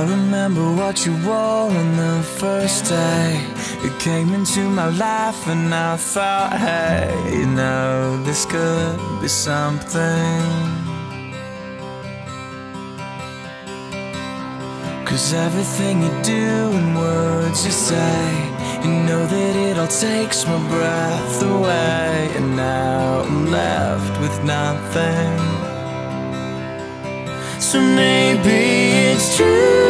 I remember what you wore on the first day. You came into my life and I thought, hey You know, this could be something. Cause everything you do and words you say You know that it all takes my breath away. And now I'm left with nothing. So maybe it's true.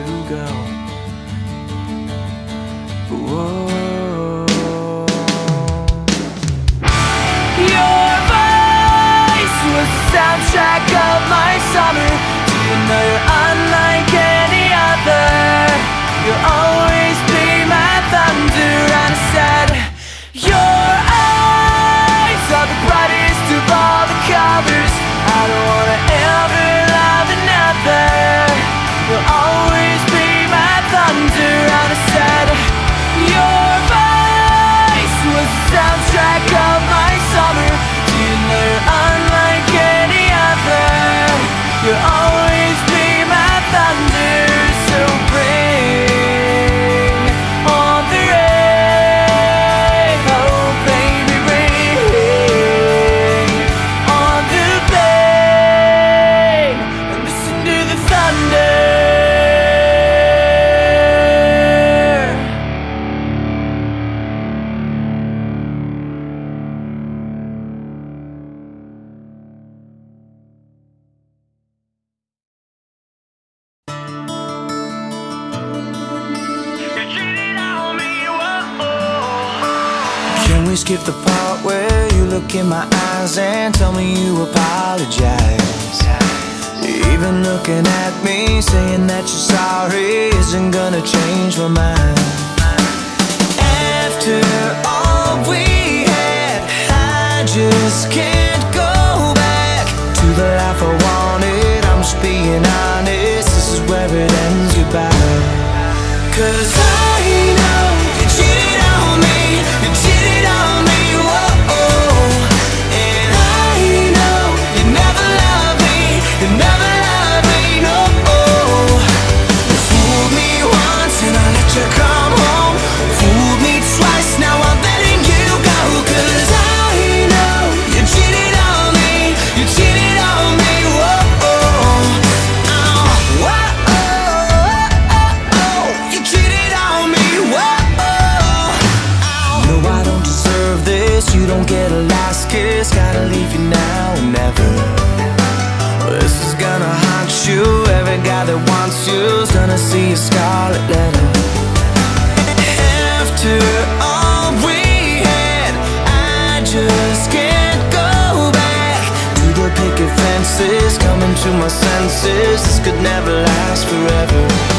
to go. My senses. This could never last forever.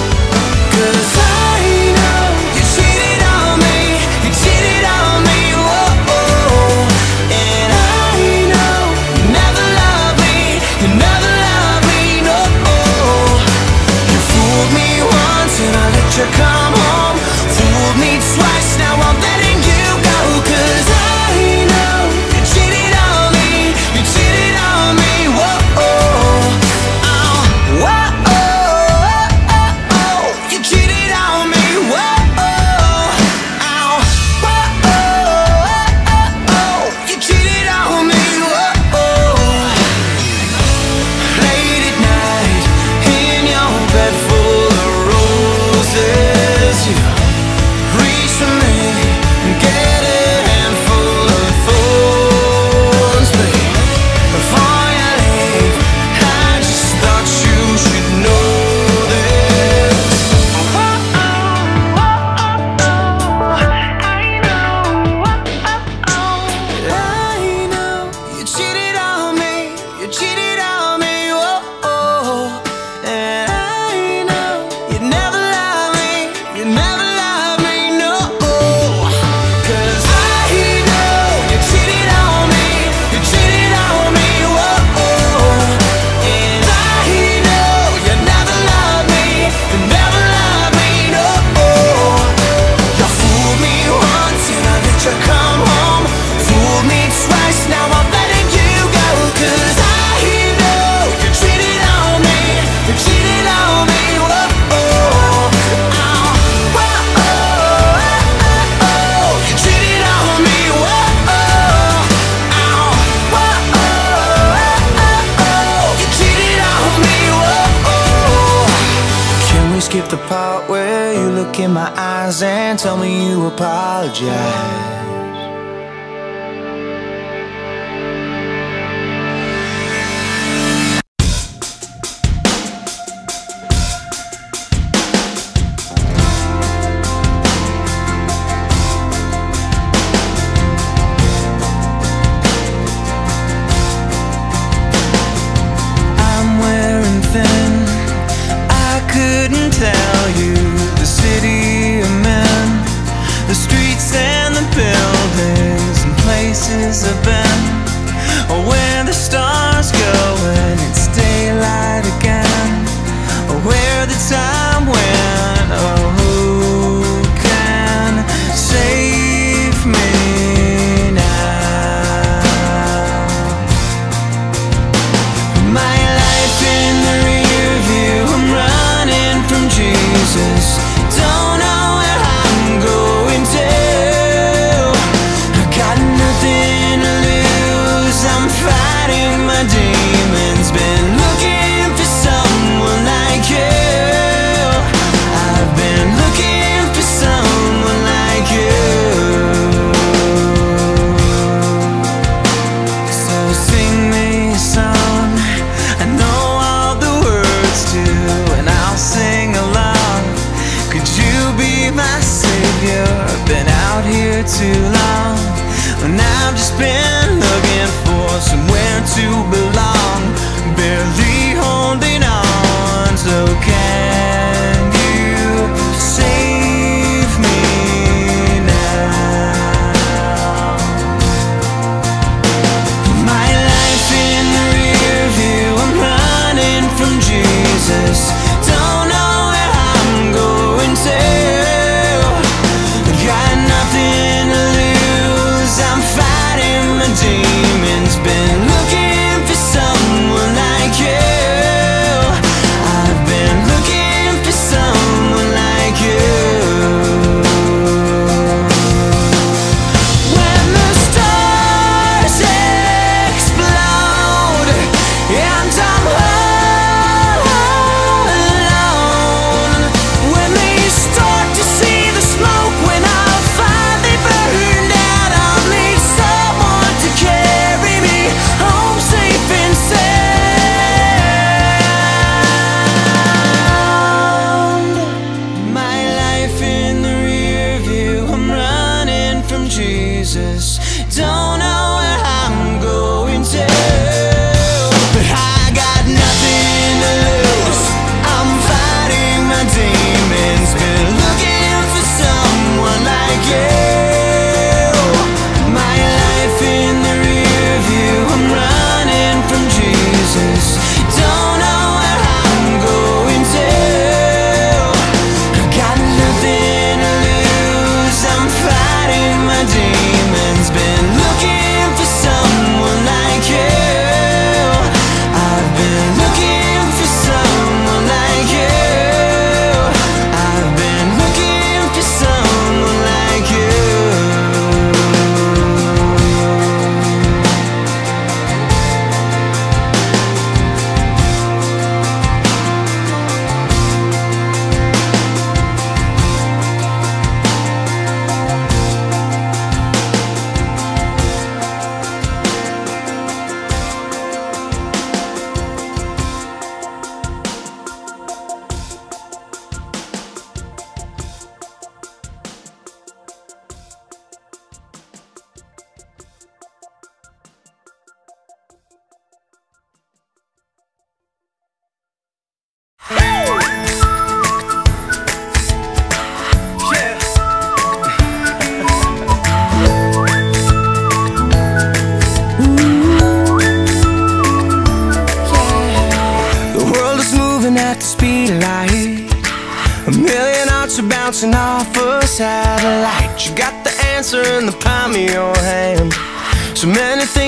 Fighting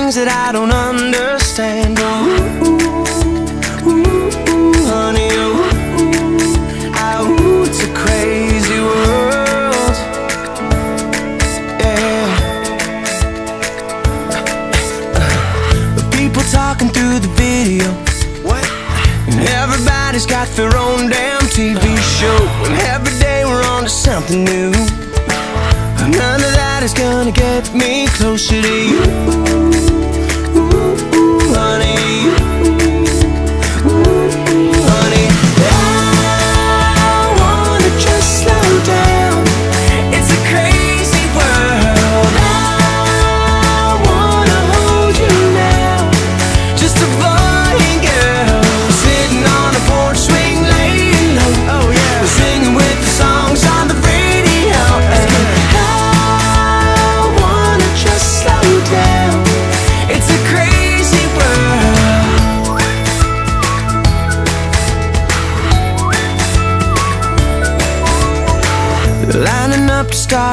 things that I don't understand. Oh, honey, oh, it's a crazy world. Yeah. People talking through the. What? And everybody's got their own damn TV show. And every day we're on to something new. None of that is gonna get me closer to you.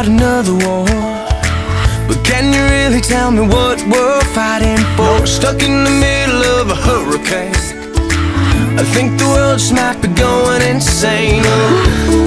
start another war. But can you really tell me what we're fighting for? We're stuck in the middle of a hurricane. I think the world's might be going insane.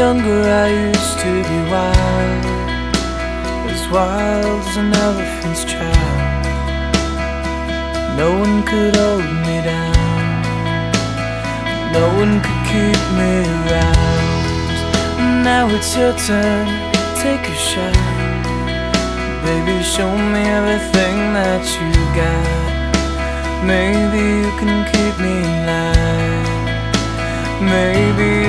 younger I used to be wild As wild as an elephant's child. No one could hold me down No one could keep me around. Now it's your turn, take a shot. Baby, show me everything that you got. Maybe you can keep me alive Maybe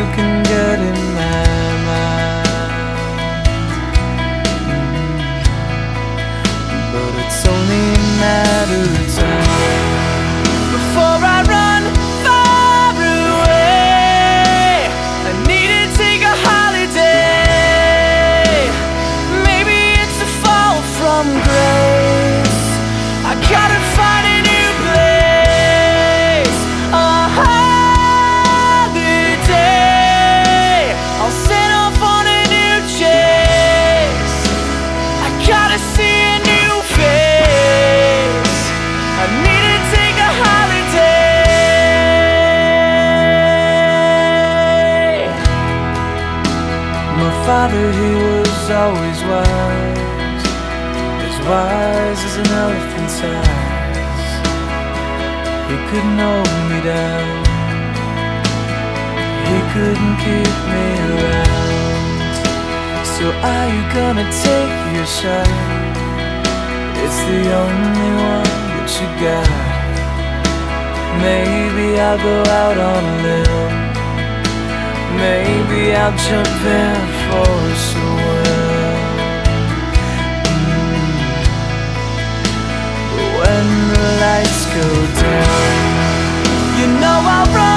could knock me down. He couldn't keep me around. So are you gonna take your shot? It's the only one that you got. Maybe I'll go out on a limb. Maybe I'll jump in for a swim mm. When the lights go down, you know I'll run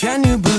Can you believe?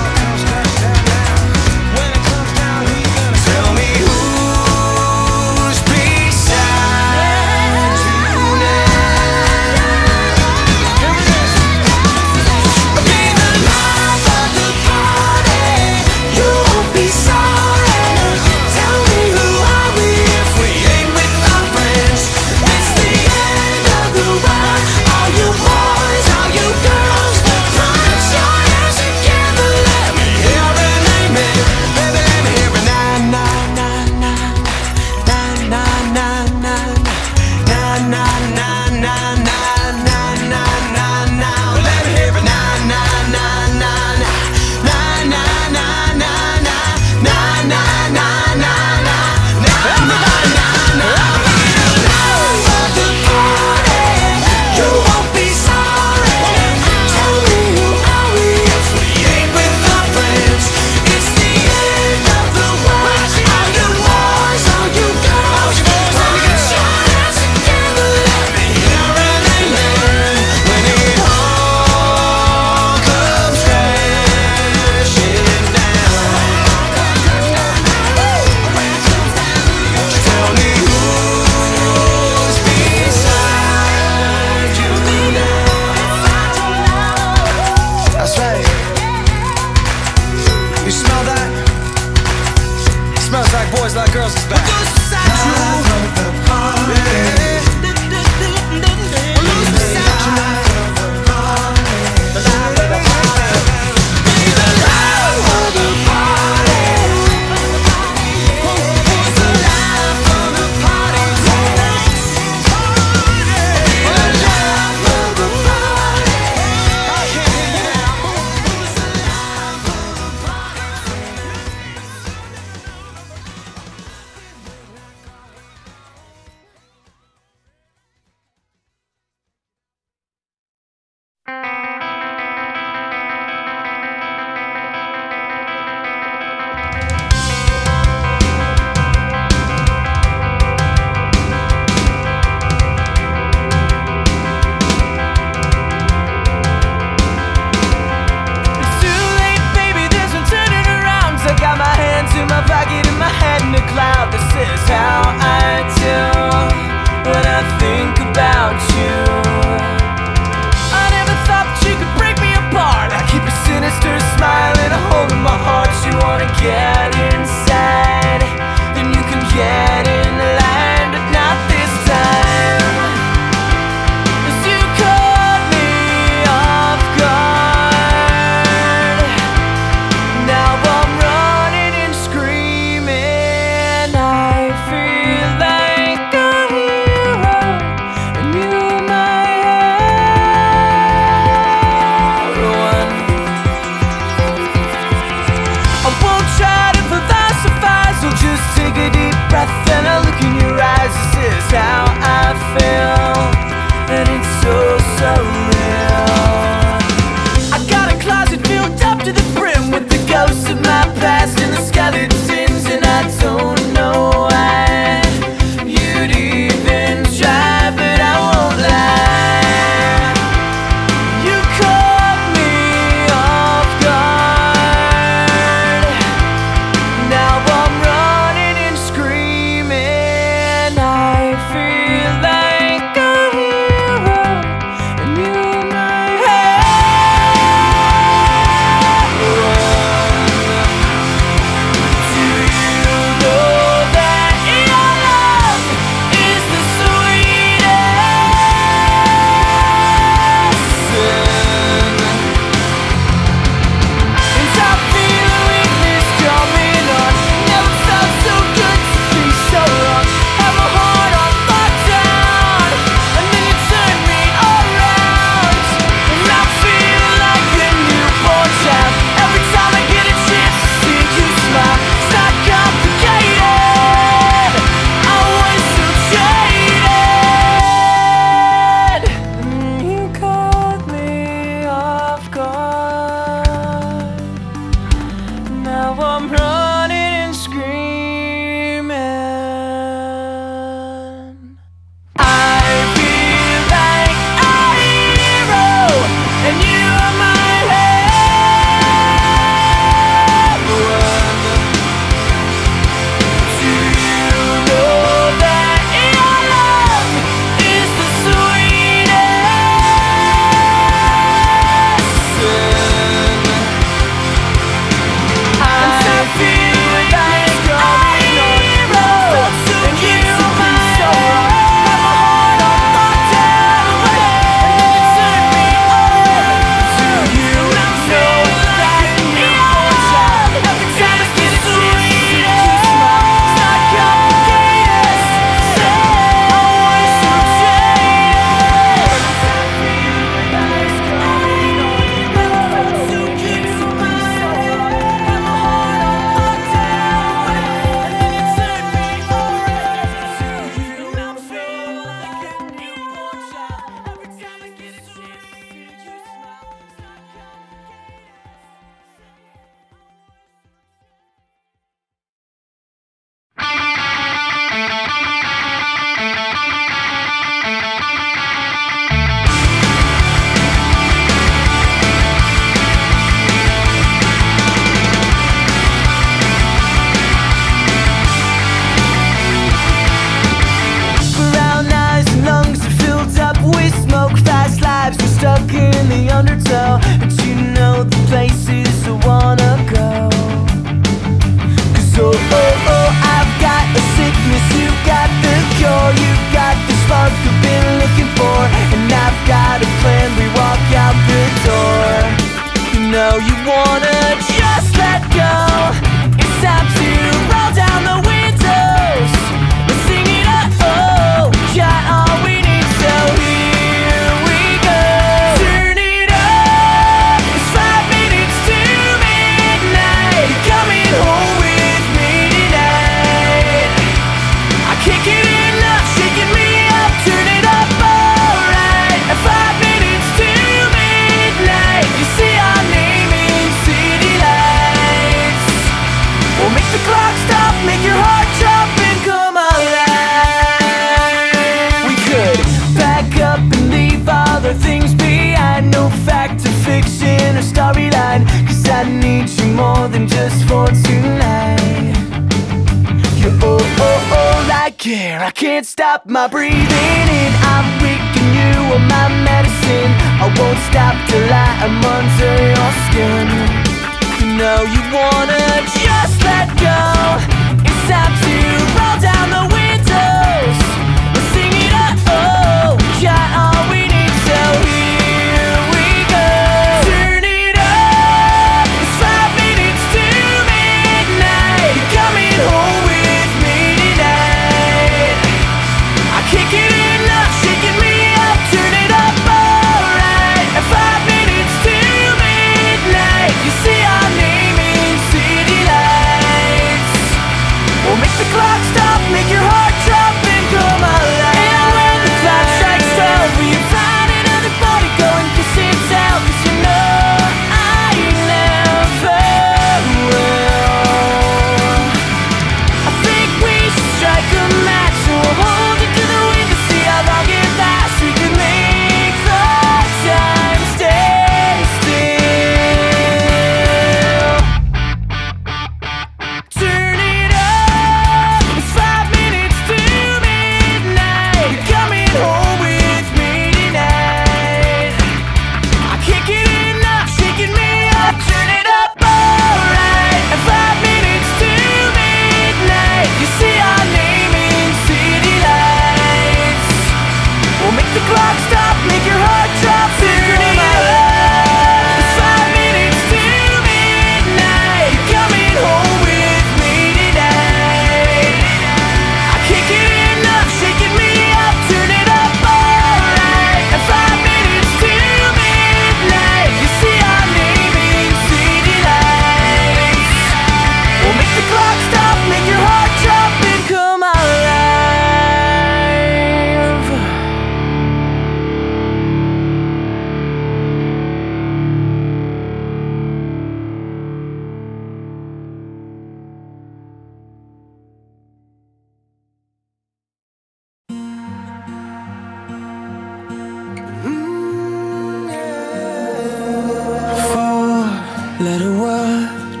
word,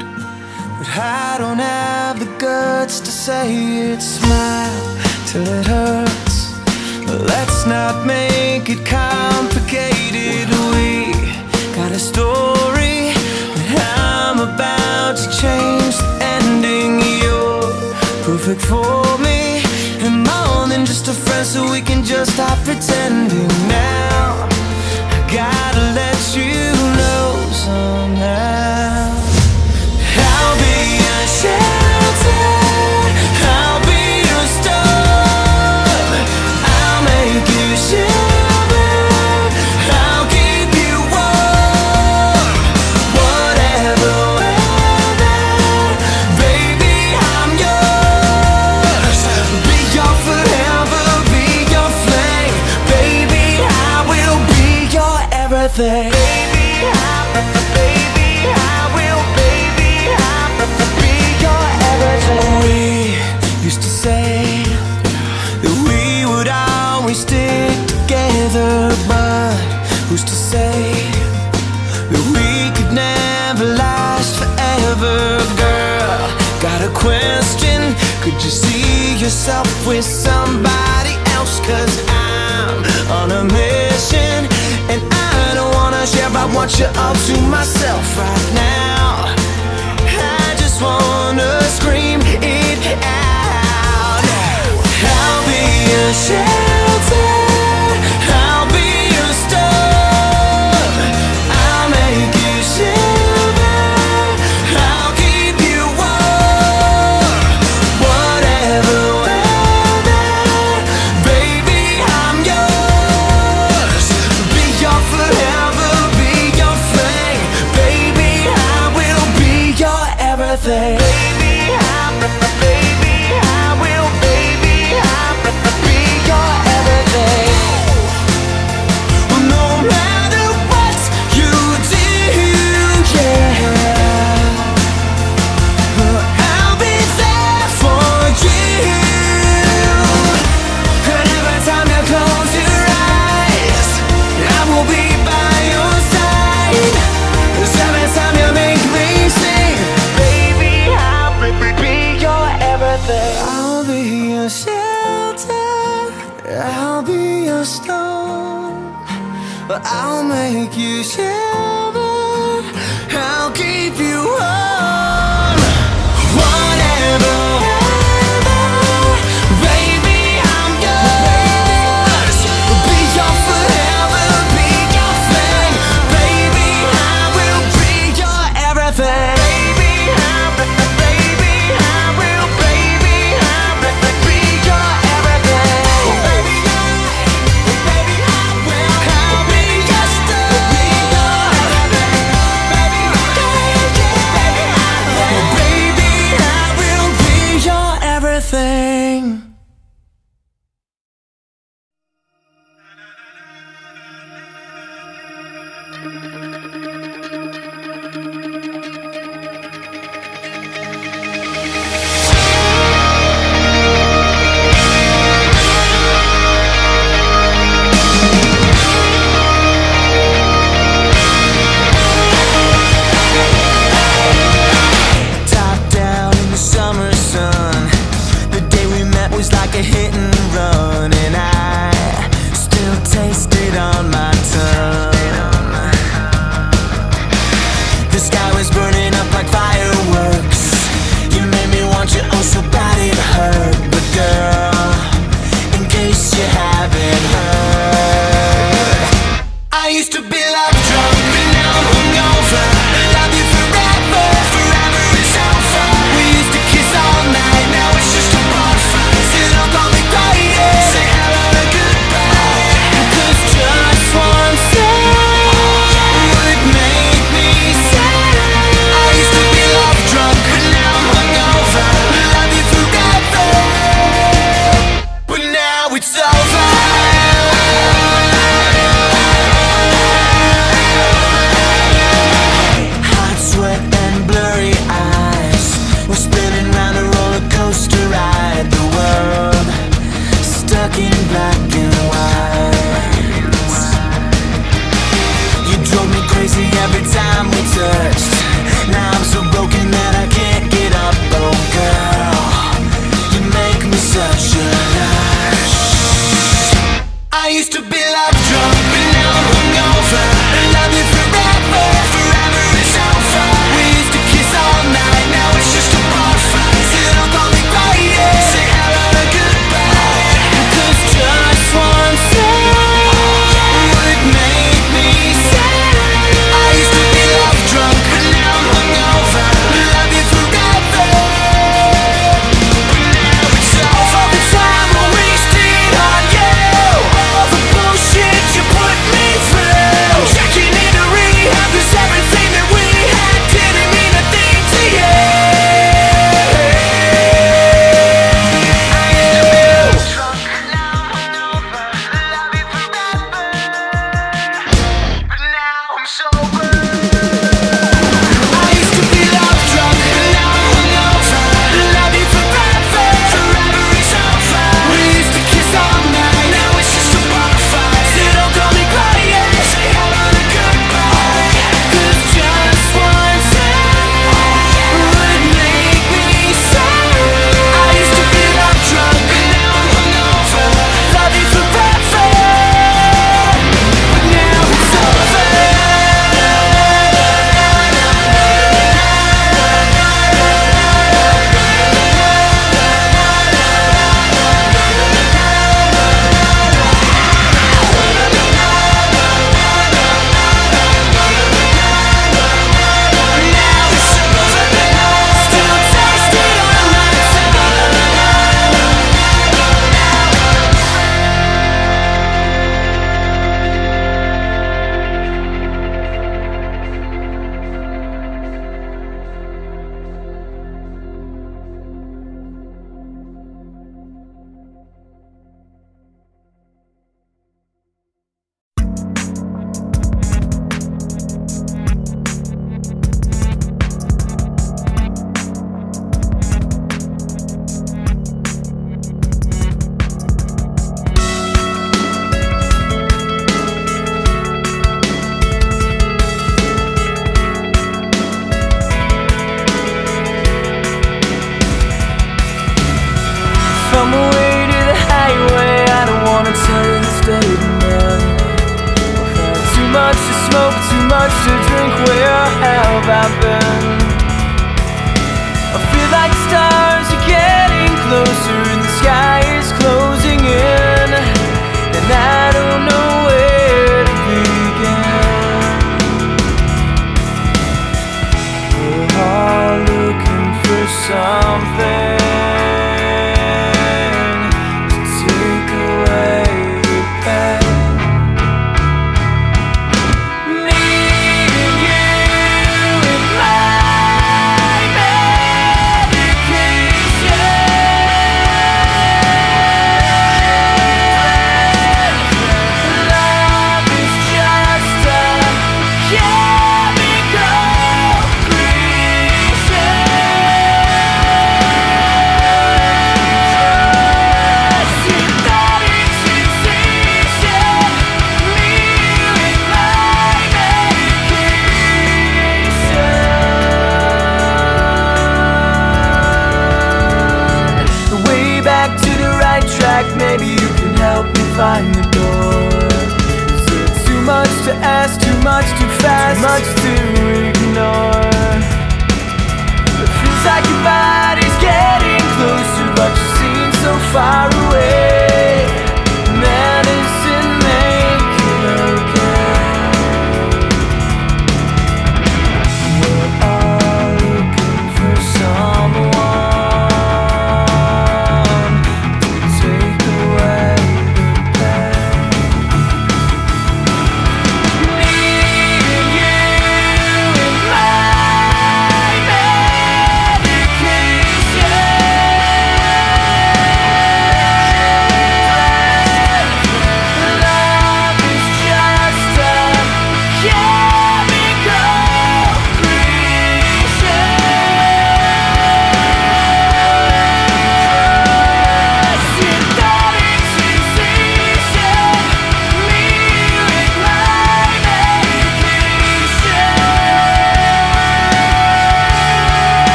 but I don't have the guts to say it. Smile till it hurts. Let's not make it complicated. We got a story, and I'm about to change the ending. You're perfect for me, and more than just a friend, so we can just stop pretending now. I gotta let you somehow I'll be a shelter. yourself with somebody else Cause I'm on a mission And I don't wanna share I want you all to myself right now I just wanna scream it out I'll be your share.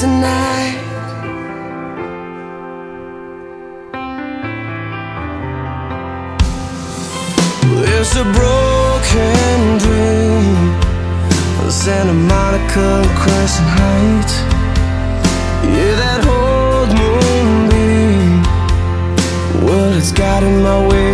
days There's a broken dream Santa Monica Crescent Heights Yeah, that old moonbeam Well, it's got in my way.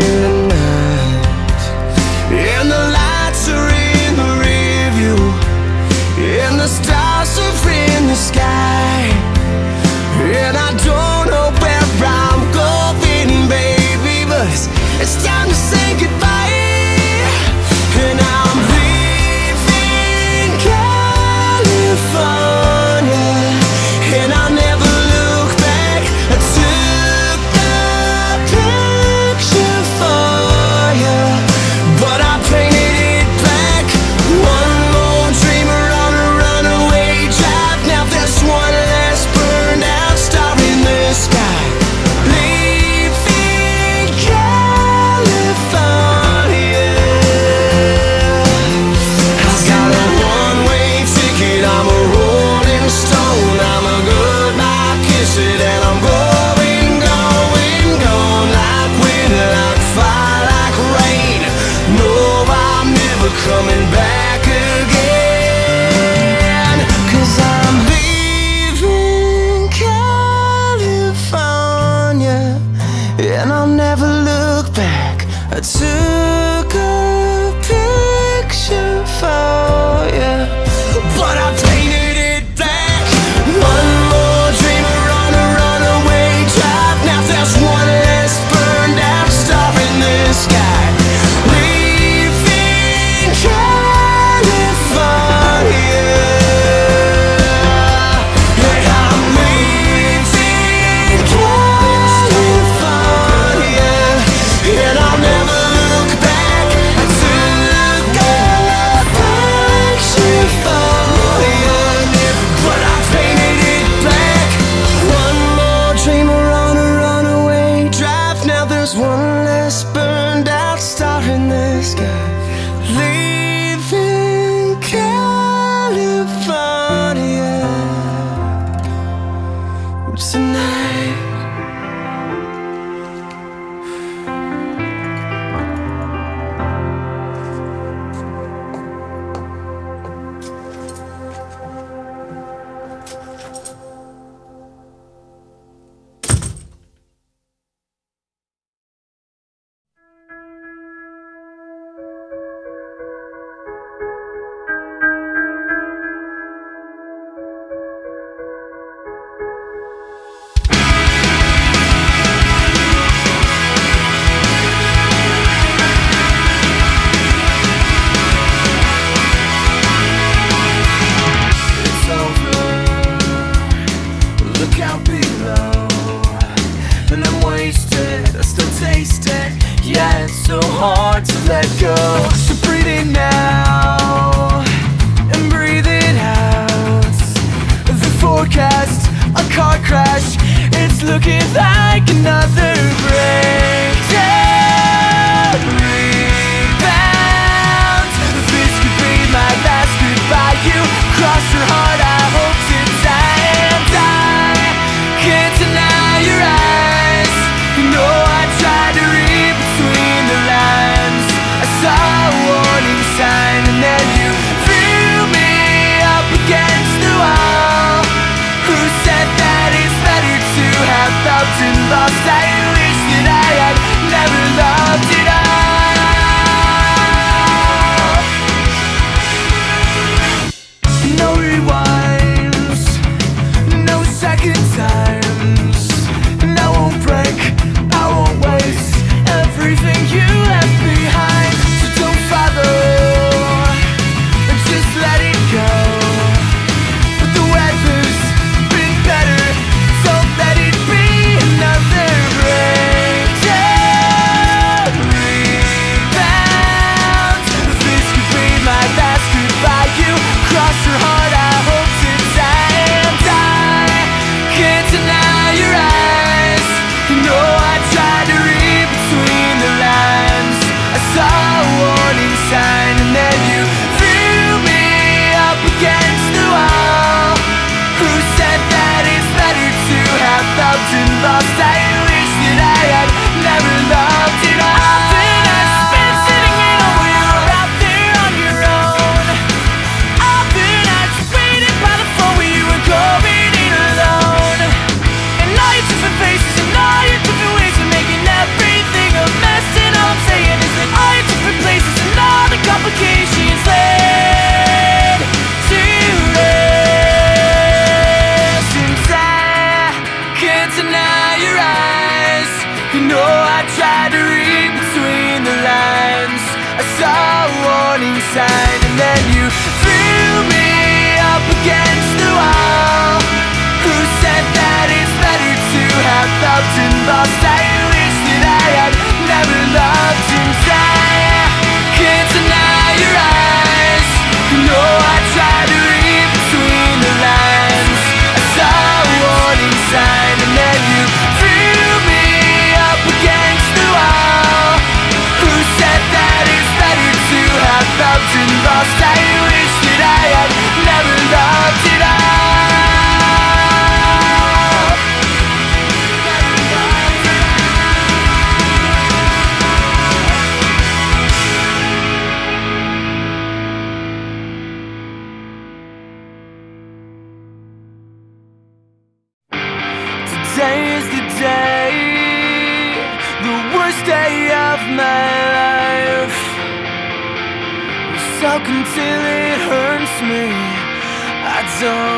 zone.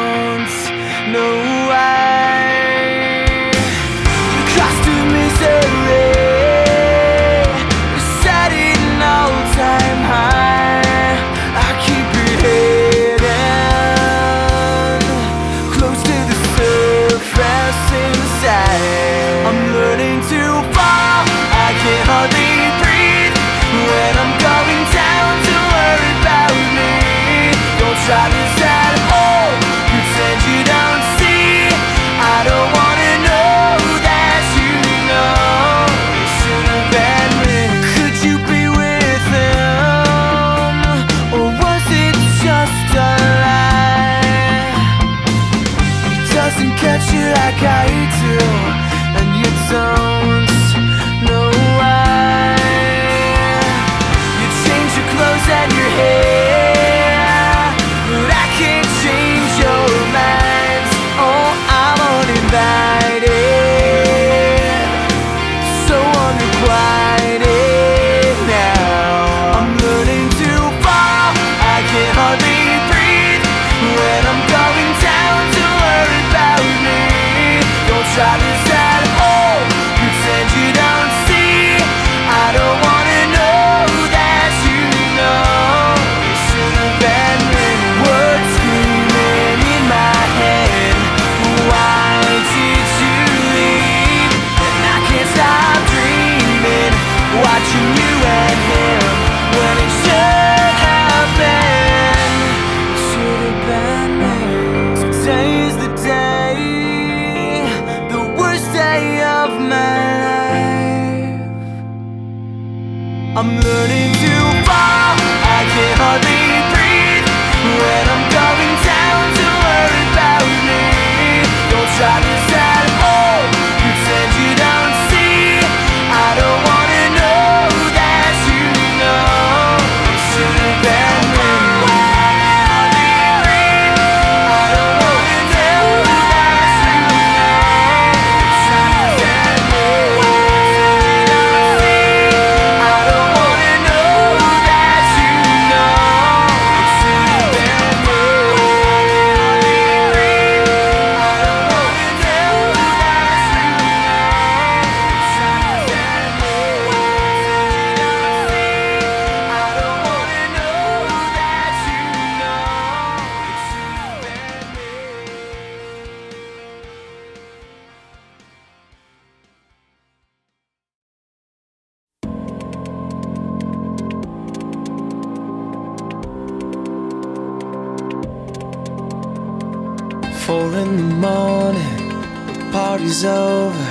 Four in the morning, the party's over.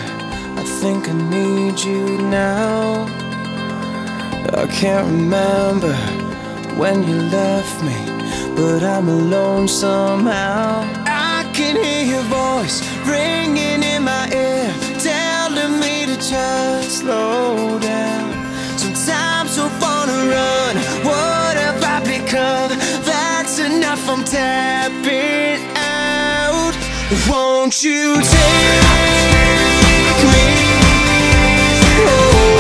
I think I need you now. I can't remember when you left me, but I'm alone somehow. I can hear your voice ringing in my ear, telling me to just slow down. Sometimes I wanna run, what have I become? That's enough, I'm tapping won't you take me? Oh.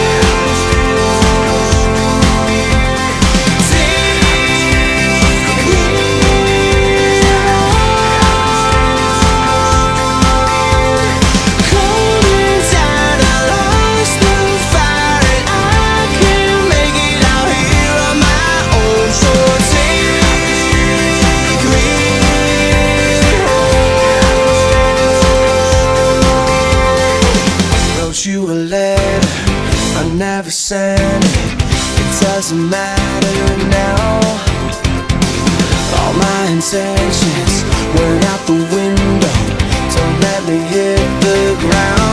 doesn't matter now. All my intentions went out the window Don't let me hit the ground.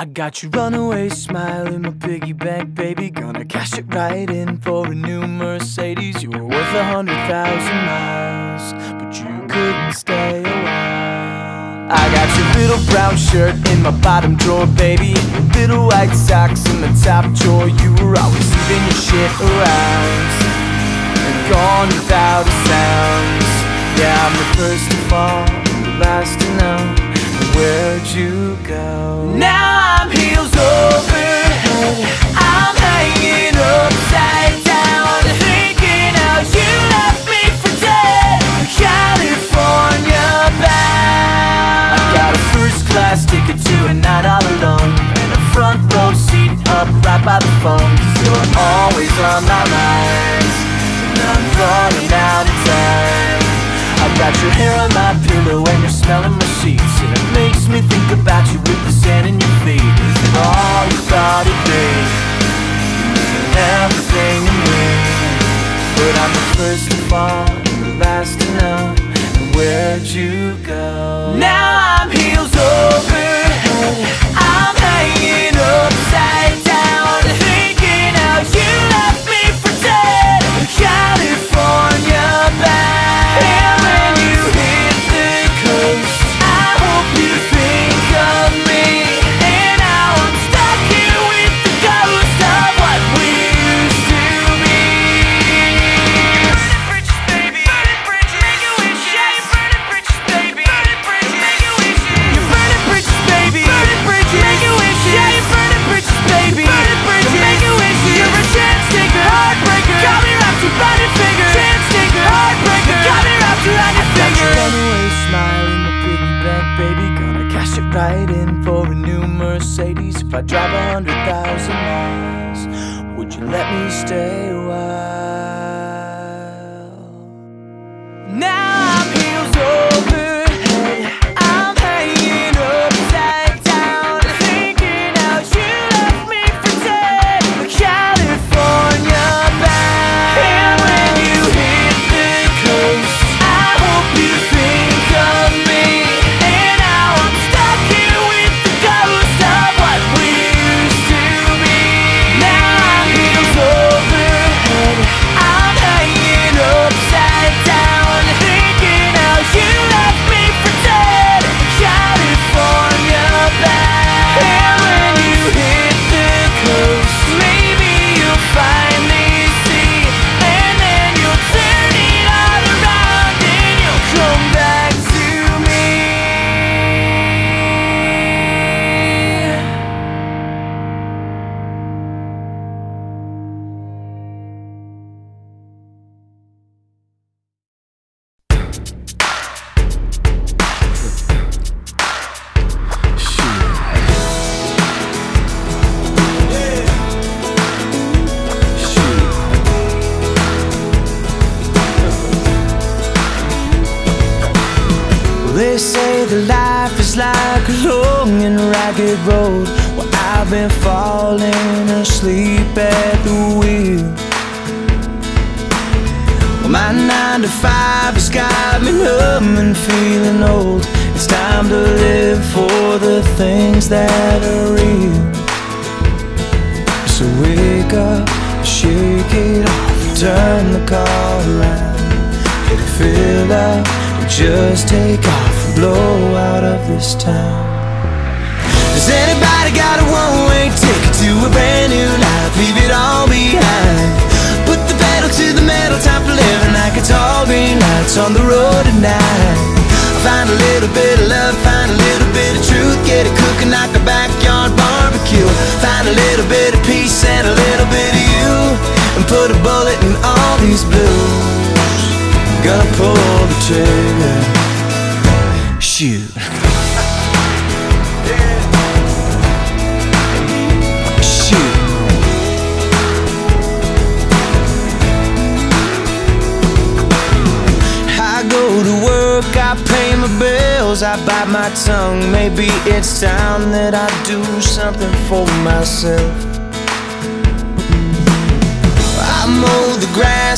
I got your runaway smile in my piggy bank, baby. Gonna cash it right in for a new Mercedes. You were worth a hundred thousand miles, but you couldn't stay a while. I got your little brown shirt in my bottom drawer, baby. Your little white socks in the top drawer. You were always leaving your shit around and gone without a sound. Yeah, I'm the first to fall, the last to know. Where'd you go? Now class ticket to a night all alone And a front row seat up right by the you're always on my mind And I'm running out of time. I got your hair on my pillow and you're smelling my sheets And it makes me think about you with the sand your feet Is it all you thought it'd be? Everything to me But I'm the first to fall and the last to know And where'd you go? Now I'm heels over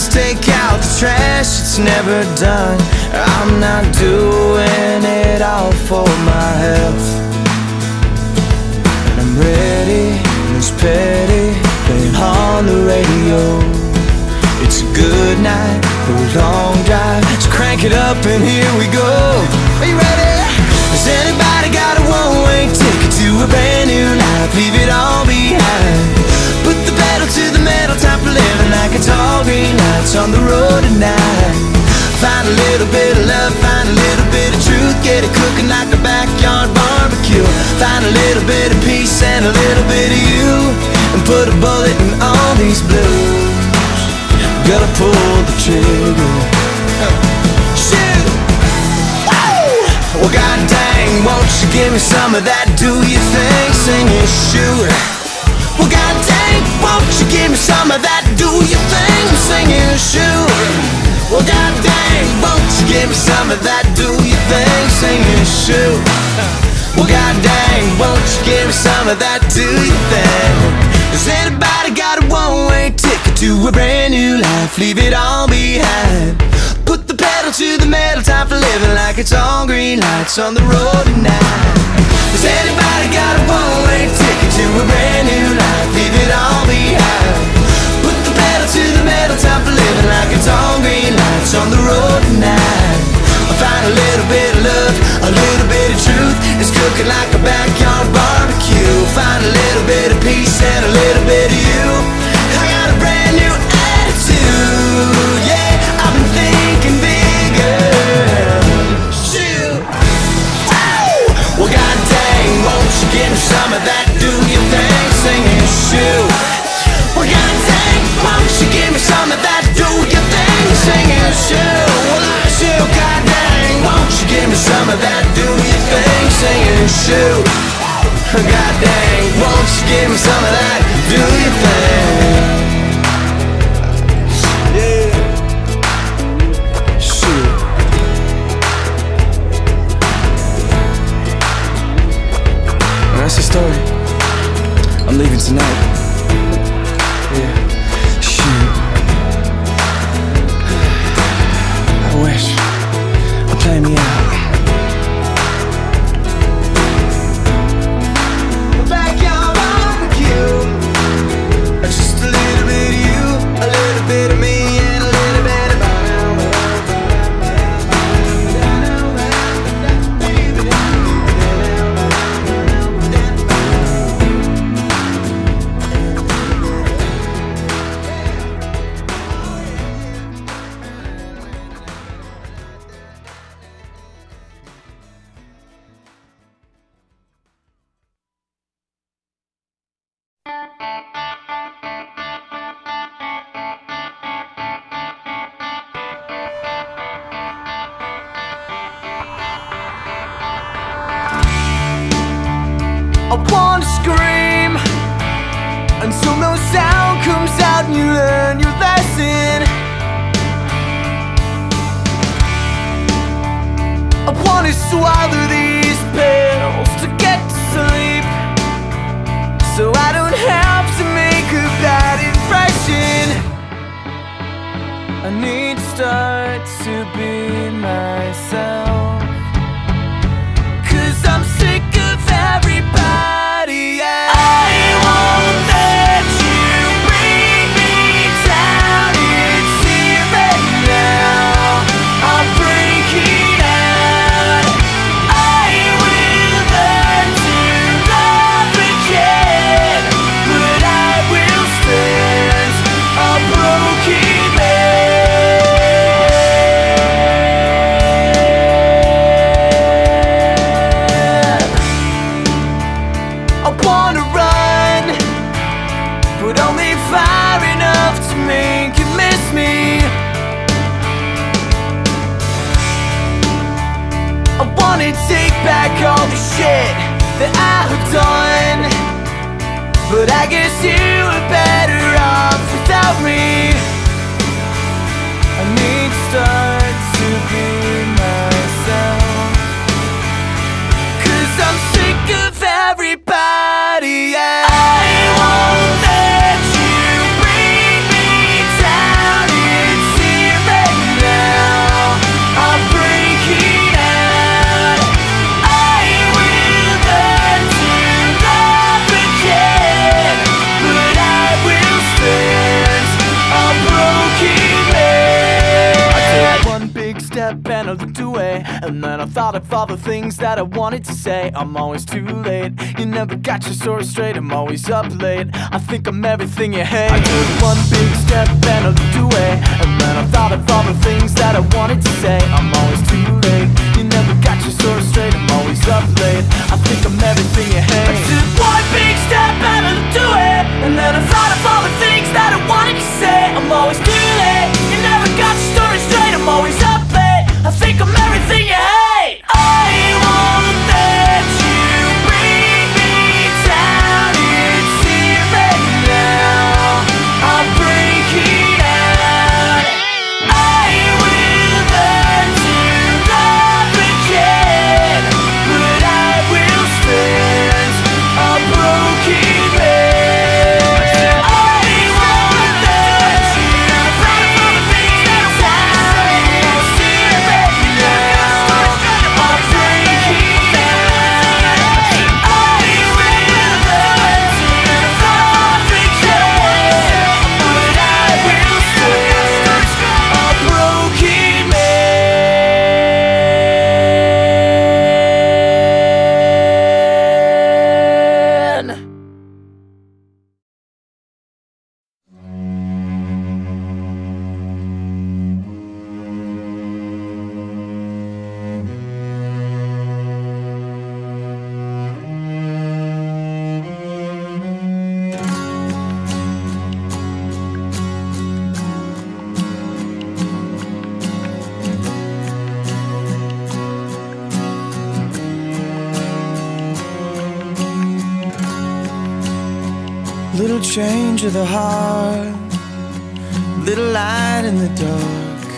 grass, take out the trash, it's never done. I'm not doing it all for my health. And I'm ready, and it's petty, playing on the radio. It's a good night for a long drive. So crank it up and here we go. Are you ready? Has anybody got a one-way ticket to a brand new life? Leave it all behind. Like it's all green lights on the road tonight. Find a little bit of love, find a little bit of truth, get it cooking like a backyard barbecue. Find a little bit of peace and a little bit of you, and put a bullet in all these blues. Gotta pull the trigger. Shoot! Woo! Well, god dang, won't you give me some of that do you think? Sing it, shoot. Well, god dang, won't you give me some of that do you think? Sing it, shoot. Well, god dang, won't you give me some of that do you think? Sing it, shoot. Well, god dang, won't you give me some of that do you think? Has anybody got a one-way ticket to a brand new life? Leave it all behind. Pedal to the metal, time for living like it's all green lights on the road tonight. Has anybody got a one-way ticket to a brand new life? Leave it all behind. Put the pedal to the metal, time for living like it's all green lights on the road tonight. Find a little bit of love, a little bit of truth. It's cooking like a backyard barbecue. Find a little bit of peace and a little bit of you. I got a brand new attitude. You give me some of that? Do you think? Singing shoot. Well, god dang, won't you give me some of that? Do you think? Singing shoot. Well, I shoot, god dang, won't you give me some of that? Do you think? Singing shoot. God dang, won't you give me some of that? Do your thing. Leaving tonight. I wanna scream until no sound comes out and you learn your lesson. I wanna swallow these pills to get to sleep, so I don't have to make a bad impression. I need to start to be myself. Thought of all the things that I wanted to say. I'm always too late. You never got your story straight. I'm always up late. I think I'm everything you hate. I took one big step and I looked away, and then I thought of all the things that I wanted to say. I'm always too late. You never got your story straight. I'm always up late. I think I'm everything you hate. I took one big step and I looked away, and then I thought of all the things that I wanted to say. I'm always too late. You never got your story straight. I'm always up of the heart, little light in the dark,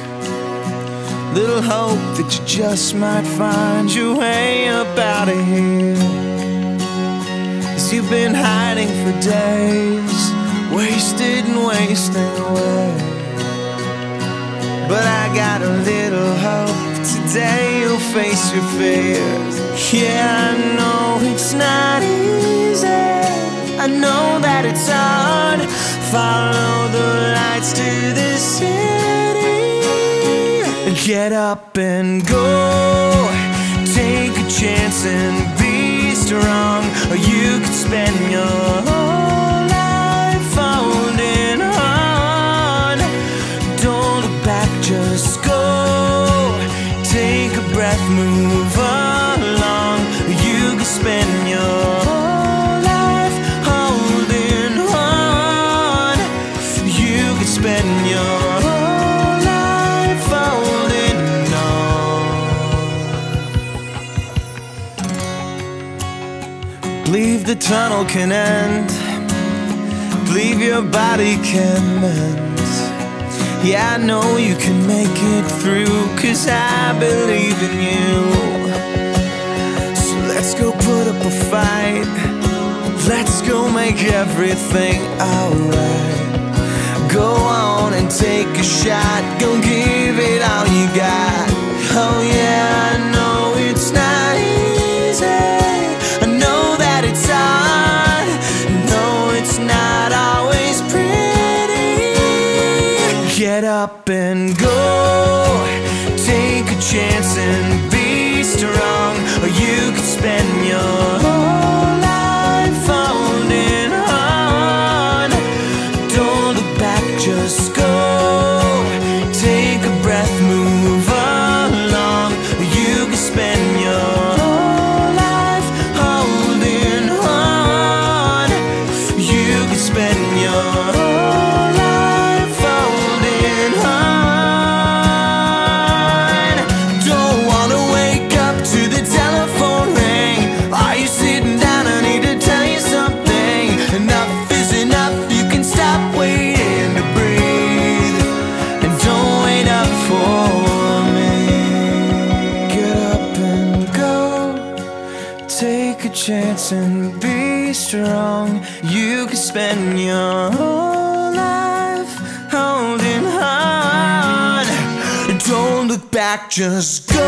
little hope that you just might find your way up out of here. As you've been hiding for days, wasted and wasting away. But I got a little hope today you'll face your fears. Yeah, I know it's not easy. I know that it's hard. Follow the lights to the city. Get up and go. Take a chance and be strong. Or you could spend your whole life holding on. Don't look back, just go. Take a breath, move along. You can spend your the tunnel can end. Believe your body can mend. Yeah, I know you can make it through, cause I believe in you. So let's go put up a fight. Let's go make everything alright. Go on and take a shot. Go give it all you got. Oh, yeah, Get up and go. Take a chance and be strong. Or you could spend just go.